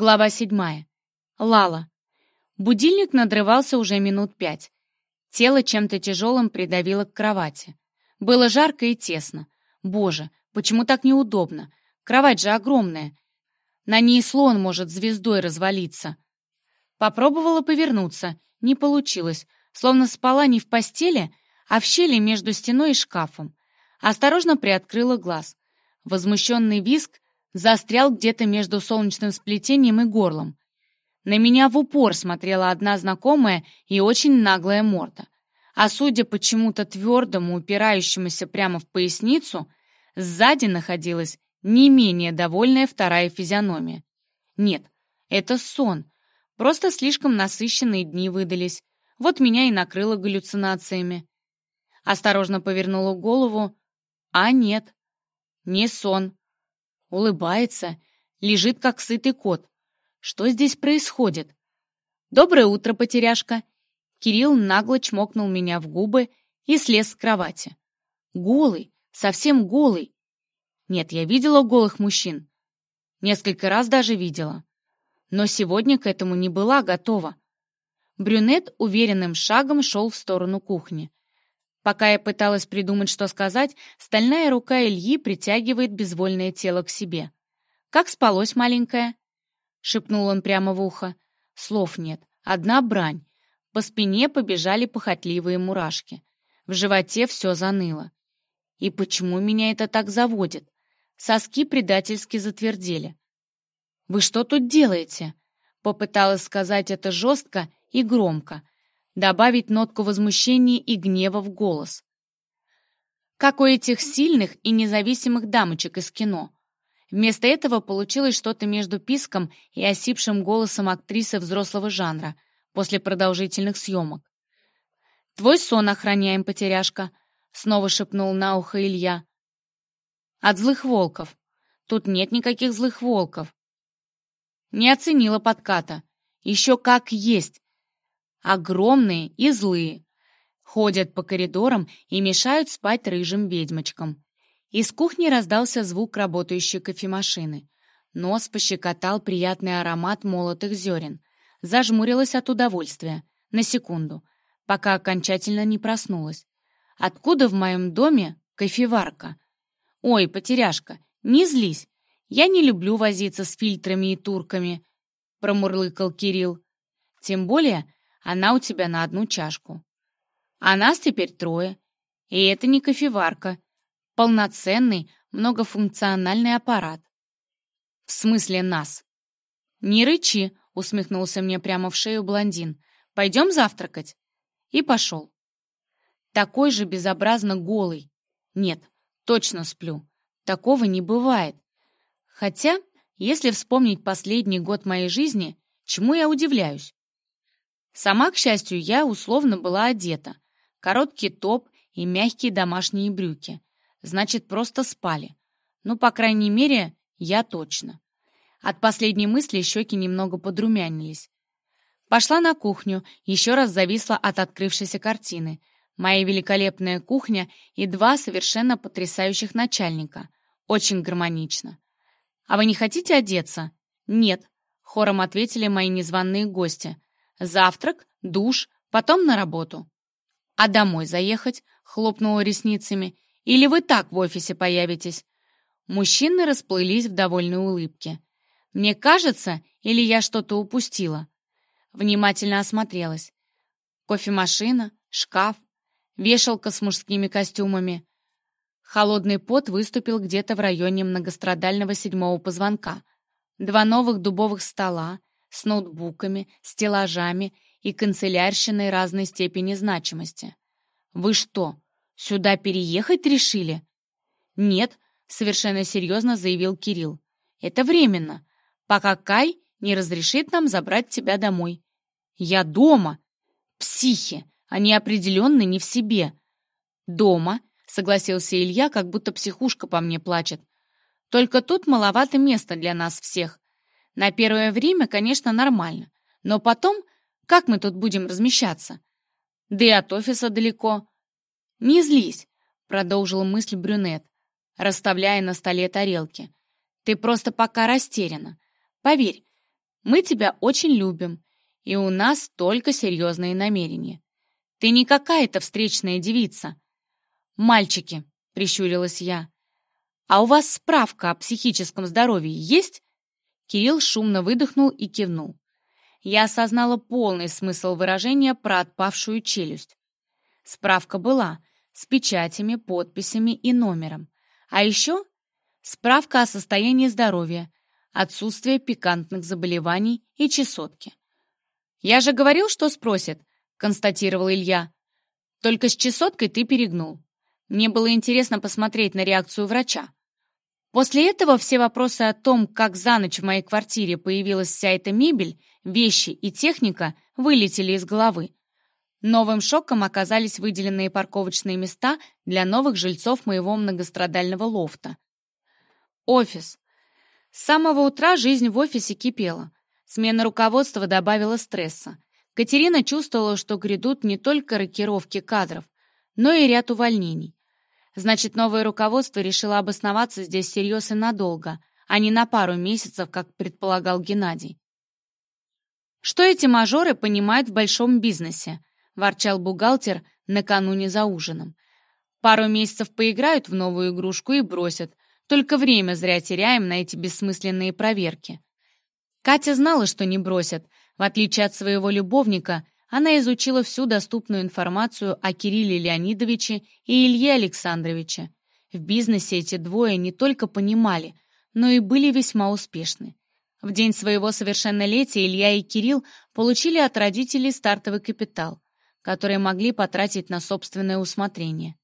Глава седьмая. Лала. Будильник надрывался уже минут пять. Тело чем-то тяжелым придавило к кровати. Было жарко и тесно. Боже, почему так неудобно? Кровать же огромная. На ней слон может звездой развалиться. Попробовала повернуться. Не получилось. Словно спала не в постели, а в щели между стеной и шкафом. Осторожно приоткрыла глаз. Возмущенный виск застрял где-то между солнечным сплетением и горлом. На меня в упор смотрела одна знакомая и очень наглая морда. А судя по чему-то твердому, упирающемуся прямо в поясницу, сзади находилась не менее довольная вторая физиономия. Нет, это сон. Просто слишком насыщенные дни выдались. Вот меня и накрыло галлюцинациями. Осторожно повернула голову. А нет, не сон. Улыбается, лежит как сытый кот. Что здесь происходит? «Доброе утро, потеряшка!» Кирилл нагло чмокнул меня в губы и слез с кровати. Голый, совсем голый. Нет, я видела голых мужчин. Несколько раз даже видела. Но сегодня к этому не была готова. Брюнет уверенным шагом шел в сторону кухни. Пока я пыталась придумать, что сказать, стальная рука Ильи притягивает безвольное тело к себе. «Как спалось, маленькая?» — шепнул он прямо в ухо. Слов нет, одна брань. По спине побежали похотливые мурашки. В животе все заныло. И почему меня это так заводит? Соски предательски затвердели. «Вы что тут делаете?» Попыталась сказать это жестко и громко, добавить нотку возмущения и гнева в голос. Как у этих сильных и независимых дамочек из кино. Вместо этого получилось что-то между писком и осипшим голосом актрисы взрослого жанра после продолжительных съемок. «Твой сон охраняем, потеряшка», — снова шепнул на ухо Илья. «От злых волков. Тут нет никаких злых волков». Не оценила подката. Еще как есть огромные и злые. Ходят по коридорам и мешают спать рыжим ведьмочкам. Из кухни раздался звук работающей кофемашины. Нос пощекотал приятный аромат молотых зерен. Зажмурилась от удовольствия. На секунду. Пока окончательно не проснулась. Откуда в моем доме кофеварка? Ой, потеряшка, не злись. Я не люблю возиться с фильтрами и турками, промурлыкал Кирилл. Тем более, она у тебя на одну чашку. А нас теперь трое. И это не кофеварка. Полноценный, многофункциональный аппарат. В смысле нас? Не рычи, усмехнулся мне прямо в шею блондин. Пойдем завтракать? И пошел. Такой же безобразно голый. Нет, точно сплю. Такого не бывает. Хотя, если вспомнить последний год моей жизни, чему я удивляюсь? Сама, к счастью, я условно была одета. Короткий топ и мягкие домашние брюки. Значит, просто спали. Ну, по крайней мере, я точно. От последней мысли щеки немного подрумянились. Пошла на кухню, еще раз зависла от открывшейся картины. Моя великолепная кухня и два совершенно потрясающих начальника. Очень гармонично. «А вы не хотите одеться?» «Нет», — хором ответили мои незваные гости — Завтрак, душ, потом на работу. А домой заехать, хлопнула ресницами, или вы так в офисе появитесь? Мужчины расплылись в довольной улыбке. Мне кажется, или я что-то упустила? Внимательно осмотрелась. Кофемашина, шкаф, вешалка с мужскими костюмами. Холодный пот выступил где-то в районе многострадального седьмого позвонка. Два новых дубовых стола, с ноутбуками, стеллажами и канцелярщиной разной степени значимости. «Вы что, сюда переехать решили?» «Нет», — совершенно серьезно заявил Кирилл. «Это временно, пока Кай не разрешит нам забрать тебя домой». «Я дома!» «Психи! Они определенно не в себе!» «Дома», — согласился Илья, как будто психушка по мне плачет. «Только тут маловато места для нас всех. На первое время, конечно, нормально. Но потом, как мы тут будем размещаться? Да и от офиса далеко. Не злись, продолжил мысль брюнет, расставляя на столе тарелки. Ты просто пока растеряна. Поверь, Мы тебя очень любим, и у нас только серьезные намерения. Ты не какая-то встречная девица. Мальчики, — прищурилась я, — а у вас справка о психическом здоровье есть? Кирилл шумно выдохнул и кивнул. Я осознала полный смысл выражения про отпавшую челюсть. Справка была с печатями, подписями и номером. А еще справка о состоянии здоровья, отсутствие пикантных заболеваний и чесотки. «Я же говорил, что спросит», — констатировал Илья. «Только с чесоткой ты перегнул. Мне было интересно посмотреть на реакцию врача. После этого все вопросы о том, как за ночь в моей квартире появилась вся эта мебель, вещи и техника, вылетели из головы. Новым шоком оказались выделенные парковочные места для новых жильцов моего многострадального лофта. Офис. С самого утра жизнь в офисе кипела. Смена руководства добавила стресса. Катерина чувствовала, что грядут не только рокировки кадров, но и ряд увольнений. Значит, новое руководство решило обосноваться здесь всерьез и надолго, а не на пару месяцев, как предполагал Геннадий. «Что эти мажоры понимают в большом бизнесе?» — ворчал бухгалтер накануне за ужином. «Пару месяцев поиграют в новую игрушку и бросят. Только время зря теряем на эти бессмысленные проверки». Катя знала, что не бросят. В отличие от своего любовника, она изучила всю доступную информацию о Кирилле Леонидовиче и Илье Александровиче. В бизнесе эти двое не только понимали, но и были весьма успешны. В день своего совершеннолетия Илья и Кирилл получили от родителей стартовый капитал, который могли потратить на собственное усмотрение.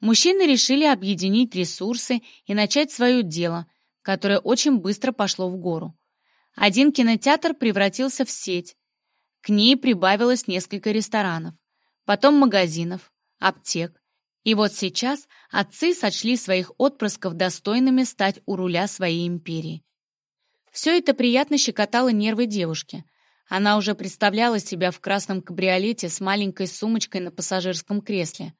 Мужчины решили объединить ресурсы и начать свое дело, которое очень быстро пошло в гору. Один кинотеатр превратился в сеть, к ней прибавилось несколько ресторанов, потом магазинов, аптек. И вот сейчас отцы сочли своих отпрысков достойными стать у руля своей империи. Все это приятно щекотало нервы девушки. Она уже представляла себя в красном кабриолете с маленькой сумочкой на пассажирском кресле.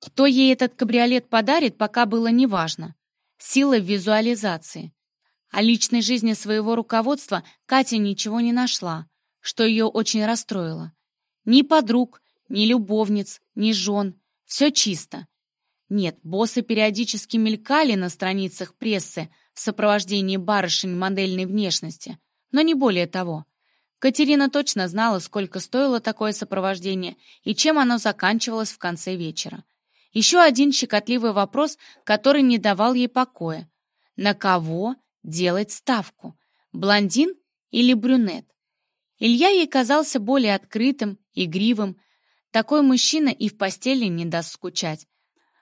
Кто ей этот кабриолет подарит, пока было неважно. Сила в визуализации. О личной жизни своего руководства Катя ничего не нашла что ее очень расстроило. Ни подруг, ни любовниц, ни жен. Все чисто. Нет, боссы периодически мелькали на страницах прессы в сопровождении барышень модельной внешности, но не более того. Катерина точно знала, сколько стоило такое сопровождение и чем оно заканчивалось в конце вечера. Еще один щекотливый вопрос, который не давал ей покоя. На кого делать ставку? Блондин или брюнет? Илья ей казался более открытым, игривым. Такой мужчина и в постели не даст скучать.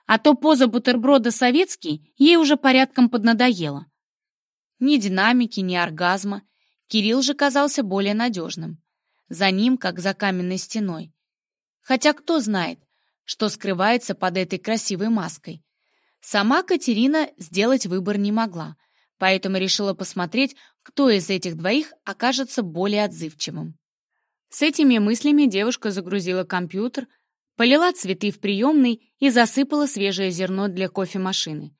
А то поза бутерброда советский ей уже порядком поднадоела. Ни динамики, ни оргазма. Кирилл же казался более надежным. За ним, как за каменной стеной. Хотя кто знает, что скрывается под этой красивой маской. Сама Катерина сделать выбор не могла, поэтому решила посмотреть, кто из этих двоих окажется более отзывчивым. С этими мыслями девушка загрузила компьютер, полила цветы в приемной и засыпала свежее зерно для кофемашины.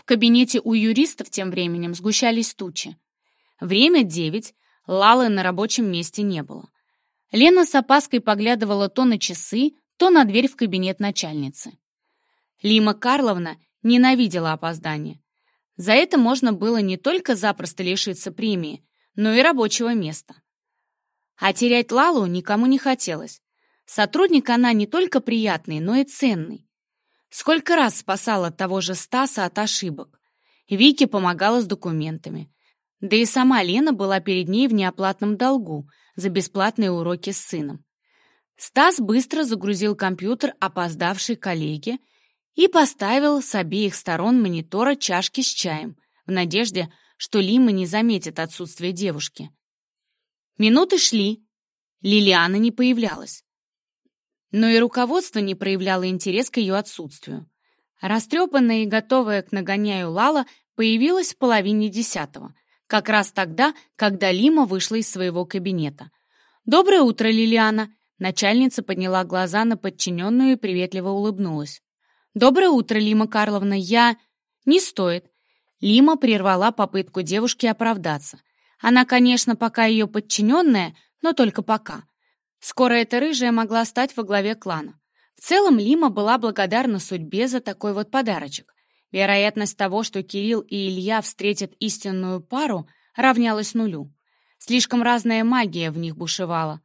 В кабинете у юристов тем временем сгущались тучи. Время девять, Лалы на рабочем месте не было. Лена с опаской поглядывала то на часы, то на дверь в кабинет начальницы. Лима Карловна ненавидела опоздание. За это можно было не только запросто лишиться премии, но и рабочего места. А терять Лалу никому не хотелось. Сотрудник она не только приятный, но и ценный. Сколько раз спасала того же Стаса от ошибок. Вики помогала с документами. Да и сама Лена была перед ней в неоплатном долгу за бесплатные уроки с сыном. Стас быстро загрузил компьютер опоздавшей коллеге и поставил с обеих сторон монитора чашки с чаем, в надежде, что Лима не заметит отсутствие девушки. Минуты шли, Лилиана не появлялась. Но и руководство не проявляло интерес к ее отсутствию. Растрепанная и готовая к нагоняю Лала появилась в половине десятого, как раз тогда, когда Лима вышла из своего кабинета. «Доброе утро, Лилиана!» Начальница подняла глаза на подчиненную и приветливо улыбнулась. «Доброе утро, Лима Карловна, я...» «Не стоит». Лима прервала попытку девушки оправдаться. Она, конечно, пока ее подчиненная, но только пока. Скоро эта рыжая могла стать во главе клана. В целом Лима была благодарна судьбе за такой вот подарочек. Вероятность того, что Кирилл и Илья встретят истинную пару, равнялась нулю. Слишком разная магия в них бушевала.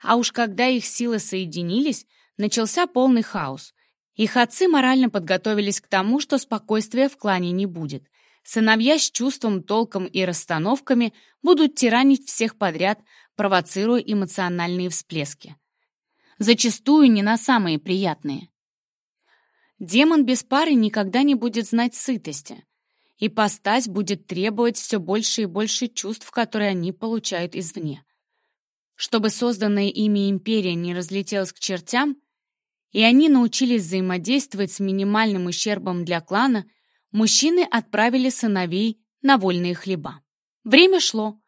А уж когда их силы соединились, начался полный хаос. Их отцы морально подготовились к тому, что спокойствия в клане не будет. Сыновья с чувством, толком и расстановками будут тиранить всех подряд, провоцируя эмоциональные всплески. Зачастую не на самые приятные. Демон без пары никогда не будет знать сытости. и Ипостась будет требовать все больше и больше чувств, которые они получают извне. Чтобы созданная ими империя не разлетелась к чертям, и они научились взаимодействовать с минимальным ущербом для клана, мужчины отправили сыновей на вольные хлеба. Время шло.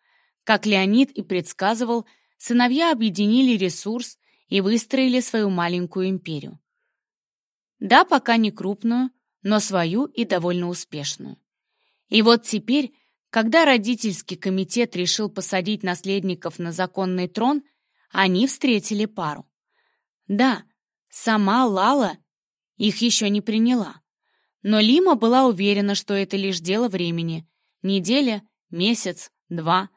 Как Леонид и предсказывал, сыновья объединили ресурс и выстроили свою маленькую империю. Да, пока не крупную, но свою и довольно успешную. И вот теперь, когда родительский комитет решил посадить наследников на законный трон, они встретили пару. Да, сама Лала их еще не приняла. Но Лима была уверена, что это лишь дело времени. Неделя, месяц, два.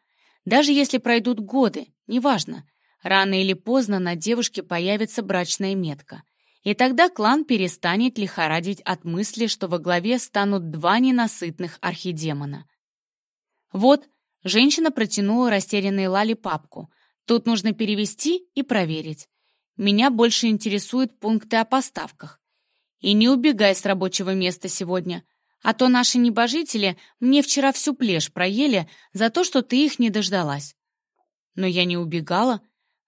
Даже если пройдут годы, неважно. Рано или поздно на девушке появится брачная метка. И тогда клан перестанет лихорадить от мысли, что во главе станут два ненасытных архидемона. Вот, женщина протянула растерянной Лали папку. Тут нужно перевести и проверить. Меня больше интересуют пункты о поставках. И не убегай с рабочего места сегодня, а то наши небожители мне вчера всю плешь проели за то, что ты их не дождалась. Но я не убегала.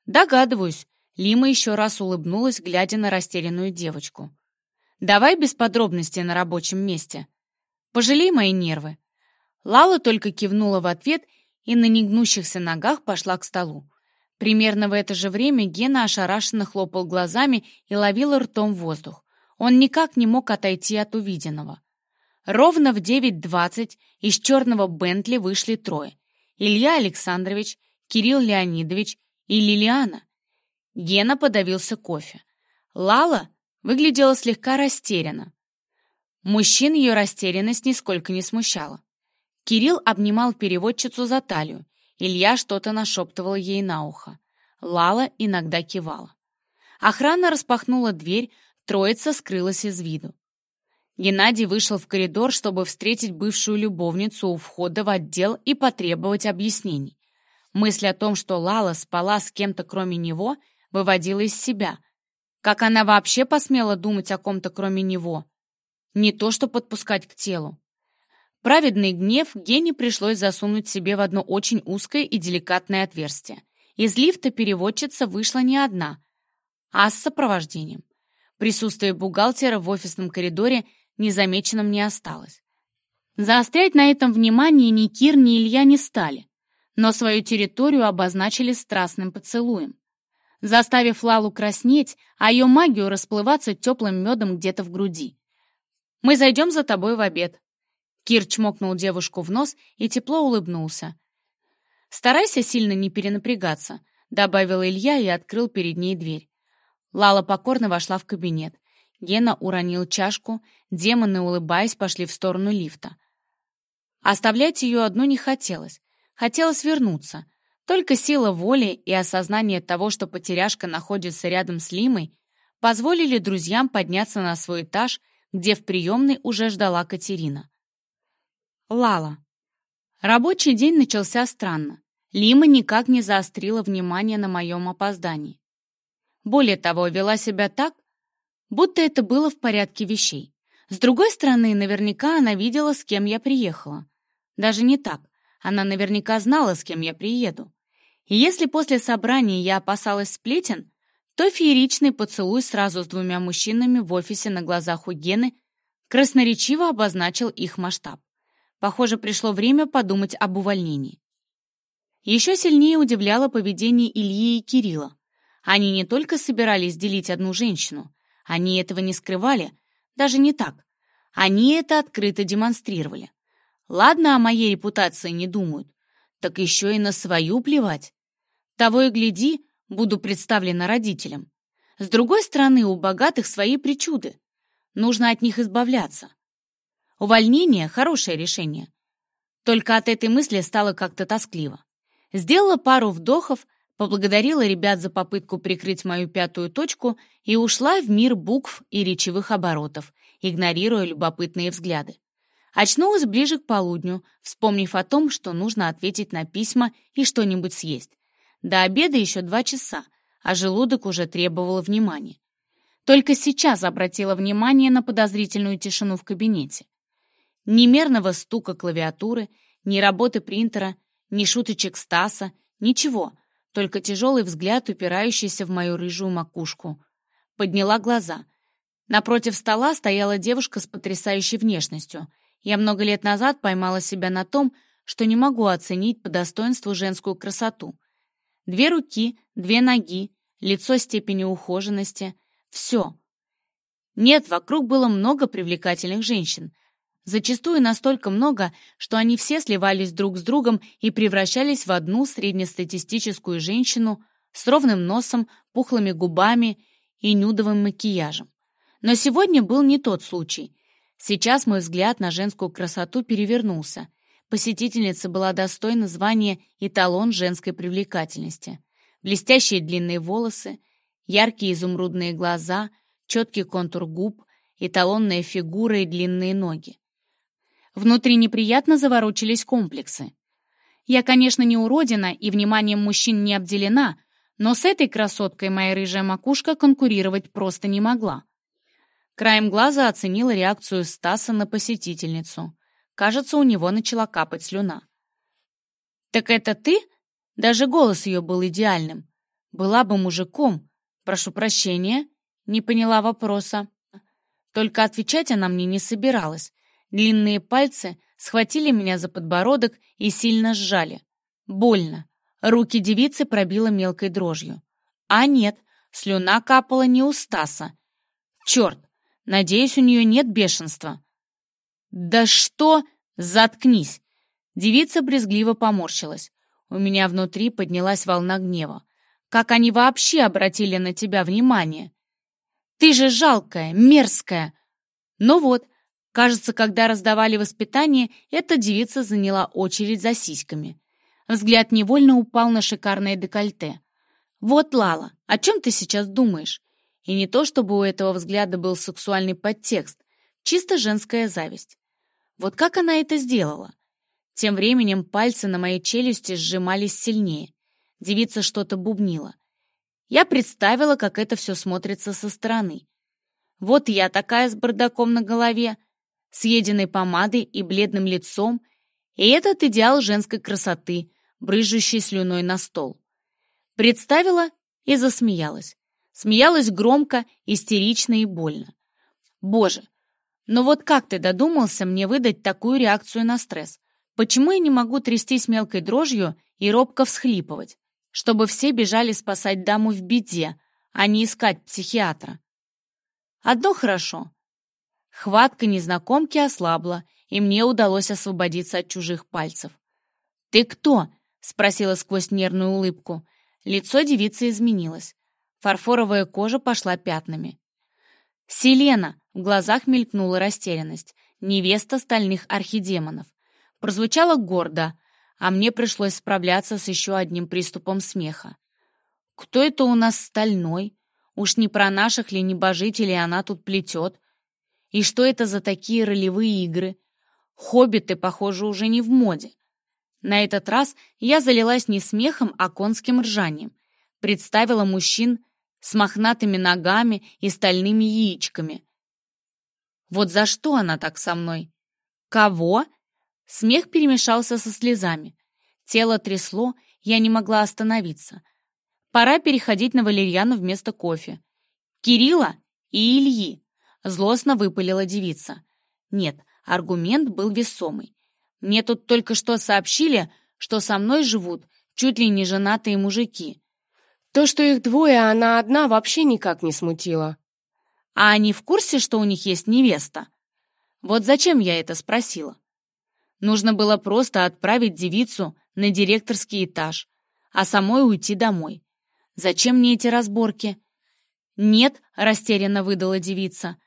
Догадываюсь, Лима еще раз улыбнулась, глядя на растерянную девочку. «Давай без подробностей на рабочем месте. Пожалей мои нервы». Лала только кивнула в ответ и на негнущихся ногах пошла к столу. Примерно в это же время Гена ошарашенно хлопал глазами и ловил ртом воздух. Он никак не мог отойти от увиденного. Ровно в 9.20 из черного Бентли вышли трое. Илья Александрович, Кирилл Леонидович и Лилиана. Гена подавился кофе. Лала выглядела слегка растерянно. Мужчин ее растерянность нисколько не смущала. Кирилл обнимал переводчицу за талию. Илья что-то нашептывал ей на ухо. Лала иногда кивала. Охрана распахнула дверь, троица скрылась из виду. Геннадий вышел в коридор, чтобы встретить бывшую любовницу у входа в отдел и потребовать объяснений. Мысль о том, что Лала спала с кем-то кроме него, выводила из себя. Как она вообще посмела думать о ком-то кроме него? Не то, что подпускать к телу. Праведный гнев Гене пришлось засунуть себе в одно очень узкое и деликатное отверстие. Из лифта переводчица вышла не одна, а с сопровождением. Присутствие бухгалтера в офисном коридоре незамеченным не осталось. Заострять на этом внимание ни Кир, ни Илья не стали, но свою территорию обозначили страстным поцелуем заставив Лалу краснеть, а ее магию расплываться теплым медом где-то в груди. «Мы зайдем за тобой в обед». Кир чмокнул девушку в нос и тепло улыбнулся. «Старайся сильно не перенапрягаться», — добавил Илья и открыл перед ней дверь. Лала покорно вошла в кабинет. Гена уронил чашку, демоны, улыбаясь, пошли в сторону лифта. Оставлять ее одну не хотелось. Хотелось вернуться, только сила воли и осознание того, что потеряшка находится рядом с Лимой, позволили друзьям подняться на свой этаж, где в приемной уже ждала Катерина. Лала. Рабочий день начался странно. Лима никак не заострила внимание на моем опоздании. Более того, вела себя так, будто это было в порядке вещей. С другой стороны, наверняка она видела, с кем я приехала. Даже не так. Она наверняка знала, с кем я приеду. И если после собрания я опасалась сплетен, то фееричный поцелуй сразу с двумя мужчинами в офисе на глазах у Гены красноречиво обозначил их масштаб. Похоже, пришло время подумать об увольнении. Еще сильнее удивляло поведение Ильи и Кирилла. Они не только собирались делить одну женщину, они этого не скрывали, даже не так. Они это открыто демонстрировали. Ладно, о моей репутации не думают. Так еще и на свою плевать. Того и гляди, буду представлена родителям. С другой стороны, у богатых свои причуды. Нужно от них избавляться. Увольнение — хорошее решение. Только от этой мысли стало как-то тоскливо. Сделала пару вдохов, поблагодарила ребят за попытку прикрыть мою пятую точку и ушла в мир букв и речевых оборотов, игнорируя любопытные взгляды. Очнулась ближе к полудню, вспомнив о том, что нужно ответить на письма и что-нибудь съесть. До обеда еще два часа, а желудок уже требовал внимания. Только сейчас обратила внимание на подозрительную тишину в кабинете. Ни мерного стука клавиатуры, ни работы принтера, ни шуточек Стаса, ничего, только тяжелый взгляд, упирающийся в мою рыжую макушку. Подняла глаза. Напротив стола стояла девушка с потрясающей внешностью. Я много лет назад поймала себя на том, что не могу оценить по достоинству женскую красоту. Две руки, две ноги, лицо степени ухоженности — все. Нет, вокруг было много привлекательных женщин, Зачастую настолько много, что они все сливались друг с другом и превращались в одну среднестатистическую женщину с ровным носом, пухлыми губами и нюдовым макияжем. Но сегодня был не тот случай. Сейчас мой взгляд на женскую красоту перевернулся. Посетительница была достойна звания «Эталон женской привлекательности». Блестящие длинные волосы, яркие изумрудные глаза, четкий контур губ, эталонная фигура и длинные ноги. Внутри неприятно заворочились комплексы. Я, конечно, не уродина и вниманием мужчин не обделена, но с этой красоткой моя рыжая макушка конкурировать просто не могла. Краем глаза оценила реакцию Стаса на посетительницу. Кажется, у него начала капать слюна. «Так это ты?» Даже голос ее был идеальным. «Была бы мужиком. Прошу прощения». Не поняла вопроса. Только отвечать она мне не собиралась. Длинные пальцы схватили меня за подбородок и сильно сжали. Больно. Руки девицы пробило мелкой дрожью. А нет, слюна капала не у Стаса. Черт, надеюсь, у нее нет бешенства. Да что? Заткнись! Девица брезгливо поморщилась. У меня внутри поднялась волна гнева. Как они вообще обратили на тебя внимание? Ты же жалкая, мерзкая. Ну вот, Кажется, когда раздавали воспитание, эта девица заняла очередь за сиськами. Взгляд невольно упал на шикарное декольте. «Вот, Лала, о чем ты сейчас думаешь?» И не то, чтобы у этого взгляда был сексуальный подтекст, чисто женская зависть. Вот как она это сделала? Тем временем пальцы на моей челюсти сжимались сильнее. Девица что-то бубнила. Я представила, как это все смотрится со стороны. Вот я такая с бардаком на голове, съеденной помадой и бледным лицом, и этот идеал женской красоты, брыжущий слюной на стол. Представила и засмеялась. Смеялась громко, истерично и больно. Боже, но вот как ты додумался мне выдать такую реакцию на стресс? Почему я не могу трястись мелкой дрожью и робко всхлипывать? Чтобы все бежали спасать даму в беде, а не искать психиатра. Одно хорошо. Хватка незнакомки ослабла, и мне удалось освободиться от чужих пальцев. «Ты кто?» — спросила сквозь нервную улыбку. Лицо девицы изменилось. Фарфоровая кожа пошла пятнами. «Селена!» — в глазах мелькнула растерянность. «Невеста стальных архидемонов». Прозвучало гордо, а мне пришлось справляться с еще одним приступом смеха. «Кто это у нас стальной? Уж не про наших ли небожителей она тут плетет?» И что это за такие ролевые игры? Хоббиты, похоже, уже не в моде. На этот раз я залилась не смехом, а конским ржанием. Представила мужчин с мохнатыми ногами и стальными яичками. Вот за что она так со мной? Кого? Смех перемешался со слезами. Тело трясло, я не могла остановиться. Пора переходить на валерьяну вместо кофе. Кирилла и Ильи. Злостно выпалила девица. Нет, аргумент был весомый. Мне тут только что сообщили, что со мной живут чуть ли не женатые мужики. То, что их двое, а она одна, вообще никак не смутило. А они в курсе, что у них есть невеста? Вот зачем я это спросила? Нужно было просто отправить девицу на директорский этаж, а самой уйти домой. Зачем мне эти разборки? Нет, растерянно выдала девица.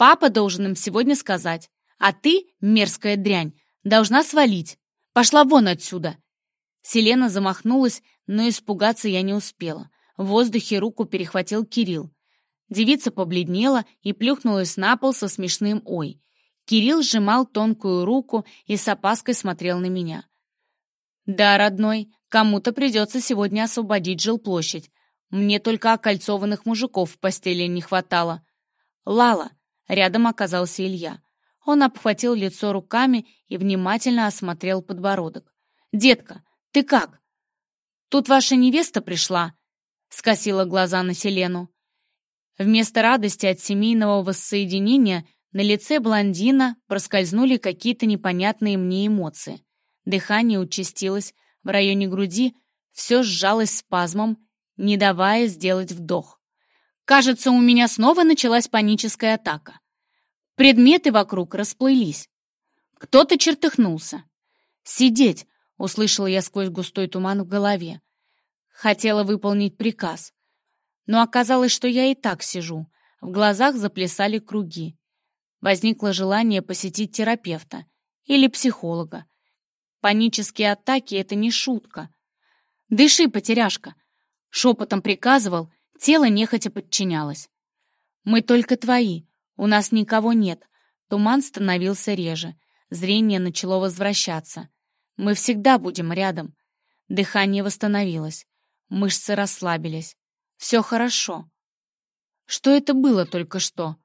Папа должен им сегодня сказать. А ты, мерзкая дрянь, должна свалить. Пошла вон отсюда. Селена замахнулась, но испугаться я не успела. В воздухе руку перехватил Кирилл. Девица побледнела и плюхнулась на пол со смешным «Ой». Кирилл сжимал тонкую руку и с опаской смотрел на меня. «Да, родной, кому-то придется сегодня освободить жилплощадь. Мне только окольцованных мужиков в постели не хватало». «Лала!» — рядом оказался Илья. Он обхватил лицо руками и внимательно осмотрел подбородок. «Детка, ты как?» «Тут ваша невеста пришла», — скосила глаза на Селену. Вместо радости от семейного воссоединения на лице блондина проскользнули какие-то непонятные мне эмоции. Дыхание участилось, в районе груди все сжалось спазмом, не давая сделать вдох. Кажется, у меня снова началась паническая атака. Предметы вокруг расплылись. Кто-то чертыхнулся. «Сидеть!» — услышала я сквозь густой туман в голове. Хотела выполнить приказ. Но оказалось, что я и так сижу. В глазах заплясали круги. Возникло желание посетить терапевта или психолога. Панические атаки — это не шутка. «Дыши, потеряшка!» — шепотом приказывал, тело нехотя подчинялось. «Мы только твои, у нас никого нет». Туман становился реже, зрение начало возвращаться. «Мы всегда будем рядом». Дыхание восстановилось, мышцы расслабились. Все хорошо. Что это было только что?